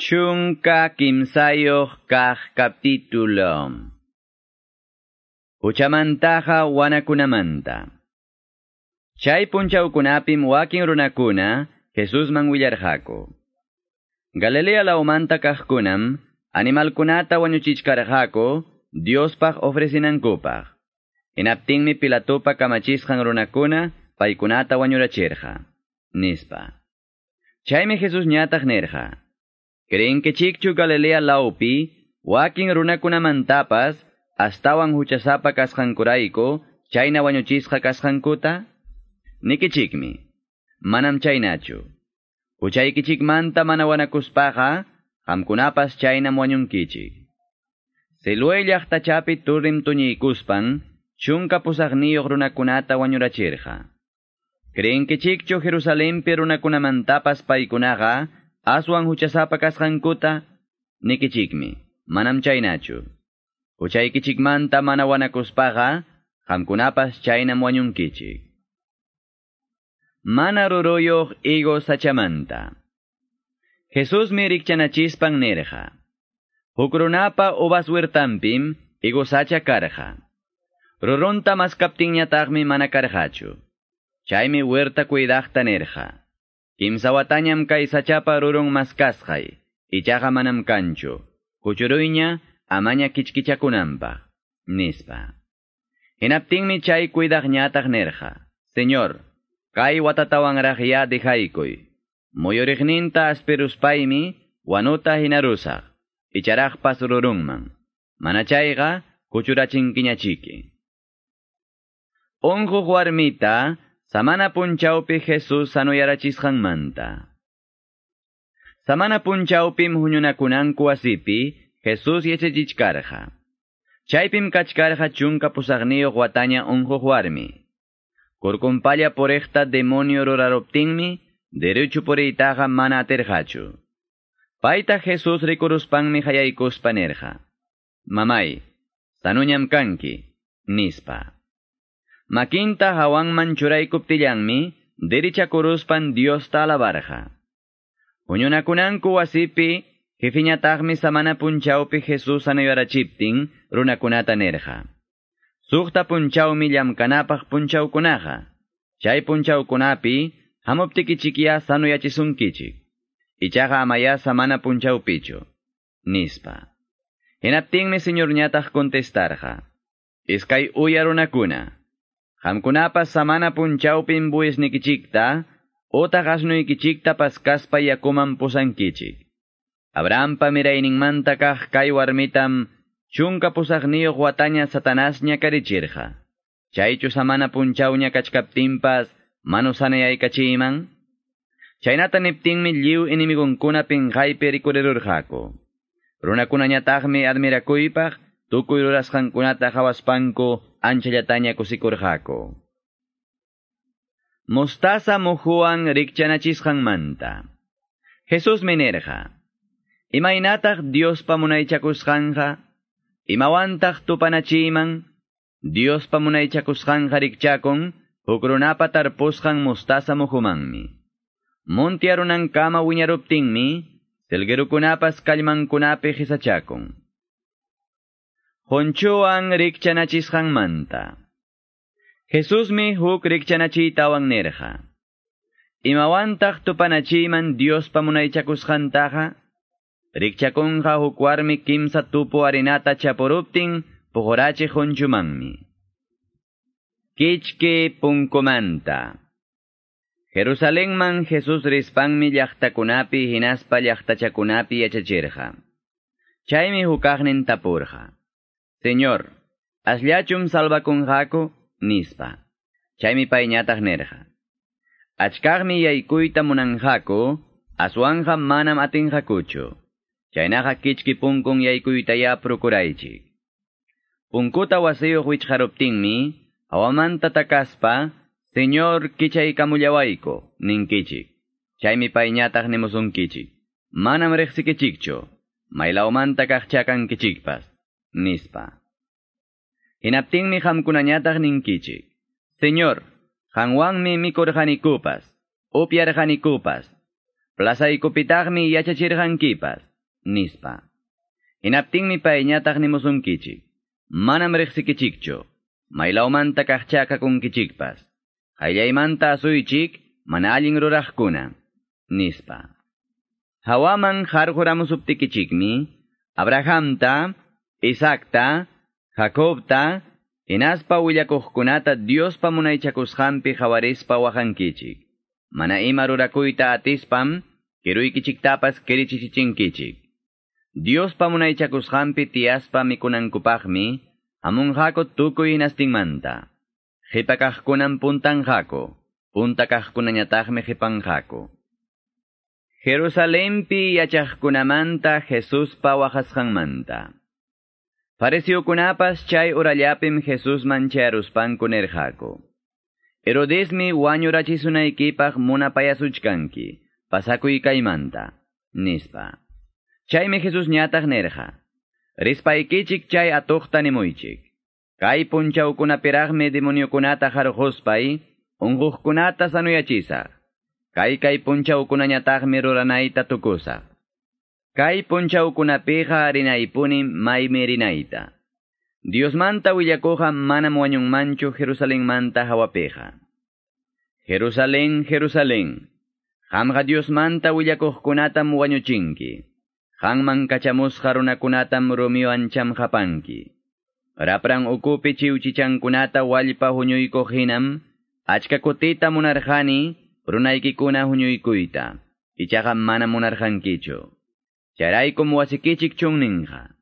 Chunka kimsayoq kaq capítulo. Huchamantaja wanakunamanta. Chay punchawkunapim wakin runakuna Jesusman willarqaku. Galilea laumanta kaqkunam animalkunata wañuchichkarqaku Diospaq ofrecinankupaq. Hinaptinmi Pilatupa kamachisqan runakuna paykunata wañurachirqa. Nispa. Chaymi Jesus ñataq nirqa. Krinkichikchu Galilea laupi, wakin runakunamantapas, astawan huchasapa kasqankurayku, chayna wañuchisqa kasqankuta? Nikichikmi. Manam chaynachu. Huchaykichikmanta mana wanakuspaqa, qamkunapas chaynam wañunkichik. Siluay llaqtachapi turim tuñiykuspan, chunka pusaqniyuq runakunata wañurachirqa. Krinkichikchu Jerusalempi runakunamantapas paykunaqa, aswan huchasapa kasqankuta, nikichikmi, manam chaynachu. Huchaykichikmanta mana wanakuspaqa, qamkunapas chaynam wañunkichik. Mana ruruyoq igo sachamanta. Jesus mi rikchanachispan nirqa. Hukrunapa ubas huertampim igo sacha karqa. Rurunta maskaptinñataqmi mana karqachu. Chaymi huerta cuidaqta nirqa. Kimsawatañam kay sachapa rurun maskasqay, ichaqa manam kanchu. Kuchuruyña amaña kichkichakunanpaq, nispa. Hinaptinmi chay cuidaqñataq nirqa. Señor, kay watatawan ya dejaykuy. Muyuriqninta asperuspaymi wanuta hinarusaq, icharaqpas rurunman. Mana chayqa kuchurachinkiñachiki. Unquq warmita Samana punchawpi Jesus sanuyarachisqanmanta. Samana punchawpim huñunakunanku wasipi Jesus yachachichkarqa. Chaypim kachkarqa chunka pusaqniyuq wataña unquq warmi. Kurkumpalla porejta demonio ruraroptinmi, derecho poreytaqa mana aterqachu. Payta Jesus rikuruspanmi hayaykuspa. Mamay, sanuñam kanki, nispa. Makinta hawanman churaykuptillanmi, diricha kuruspan Diosta alabarja. Huñunakunanku wasipi, jefiñataqmi samana punchawpi Jesus anuyarachiptin, runakunata nerja. Sukta punchawmi llamkanapaq punchawkunaja. Chay punchawkunapi, hamuptikichikia sanuyachisunkichik. Ichaqa amaya samana punchawpichu. Nispa. Hinaptinmi señor ñataq contestarja. Iskay uya runakuna. Hamkunapas samana punchawpin buyisnikichikta, utaq asnuykichikta paskaspa yakuman pusankichik. Abrahampa mirayninmanta kaq kay warmitam chunka pusaqniyuq wataña satanasña karichirqa. Chaychu samana punchawña kachkaptinpas manu sanayaykachiman? Chaynata niptinmi lliw inimigonkuna pinqaypi rikurirurqaku. Runakunañataqmi admirakuypaq tukuy rurasqankunata hawaspanku anchallataña kusikurqaku. Mostaza muhuan rikchanachisqanmanta. Jesus minerja. Imaynataq Dios pamunaychakusqanja, imawantaq tupanachiman, Dios pamunaychakusqanja rikchakun, hukrunapa tarpusqan mostaza muhumanmi. Muntiarunan kama wiñaruptinmi, silgerukunapas kallmankunapi hisachakun. Honchuan rikchanachisqanmanta. Jesusmi huk rikchanachiytawan nirqa. Imawantaq tupanachiman Dios pamunaychakusqantaqa, rikchakunqa huk warmi kimsa tupu arinata chapuruptin puhurachi honchumanmi. Kichki punkumanta. Jerusalenman Jesus rispanmi llaqtakunapi hinaspa llaqtachakunapi yachachirqa. Chaymi hukaqnin tapurqa. Señor, asllachum salvakunqaku nispa. Chaymi payñataq nerqa. Achkaqmi yaykuyta munanqaku, aswanja manam atinqakuchu. Chaynaqa kichki punkun yaykuytaya procuraychik. Punkuta wasiyuq wichqaruptinmi, awamanta takaspa, Señor kichaykamulawayko, ninkichik. Chaymi payñataq nimusunkichik. Manam riqsikichikchu, maylawmanta kaqchakankichikpas, nispa. Hinaptinmi hamkunañataq ninkichik. Señor, hanwanmi mikurjanikupas, upyarjanikupas, plazaykupitaqmi yachachirjankipas, nispa. Inaptingmi payñataq nimusunkichik. Manam riqsikichikchu. Maylawmanta kaqchaka kunkichikpas. Hayllaymanta asuychik mana allin. Nispa. Hawaman harjuramusuptikichikmi, Abrahamta, Isaacta, Jacobta, Inaspa willakuqkunata Diospa munaychakusqanpi hawarispa wajankichik. Mana ima rurakuyta atispam, kiruykichiktapas kirichichichinkichik. Diospa munaychakusqanpi tiyaspa mikunankupaqmi, hamunqaku tukuy hinastinmanta. Qhipakaqkunan puntanqaku, puntakaqkunañataqmi qipanqaku. Jerusalempi yachaqkunamanta Jesuspa waqasqanmanta. Pareciókunapas chay urallapim Jesusman charuspanku nerqaku. Herodesmi wañurachisunaykipak munapayasuchkanki, pasakuykaymanta, nispa. Chaymi Jesus ñataq nerqa. Rispaykichik chay atuqta nimuychik. Kay punchawkunapiraqmi demoniokunata harquspay, unquqkunata sanuyachisaq. Kay kay punchawkunañataqmi ruranayta tukusaq. Kay punchawkunapiqa rinaypuni maymi rinayta. Diosmanta willakuqa manam wañunmanchu Jerusalenmanta hawapiqa. Jerusalén, Jerusalén, qamqa Diosmanta willakuqkunatam wañuchinki. Qanman kachamusqa runakunatam rumio ancham qapanki. Rapran ukupi chiwchichankunata wallpa huñuykuq hinam, achka kutita munarqani runaykikuna huñuykuyta, ichaqa mana munarqankichu. Charaykum wasikichik chunninqa.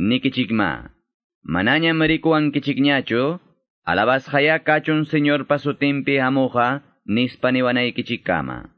Nikichikma. Manañam rikuankichikñachu, alabasqaya kachun Señor pasutimpi hamuqa, nispa niwanaykichikama.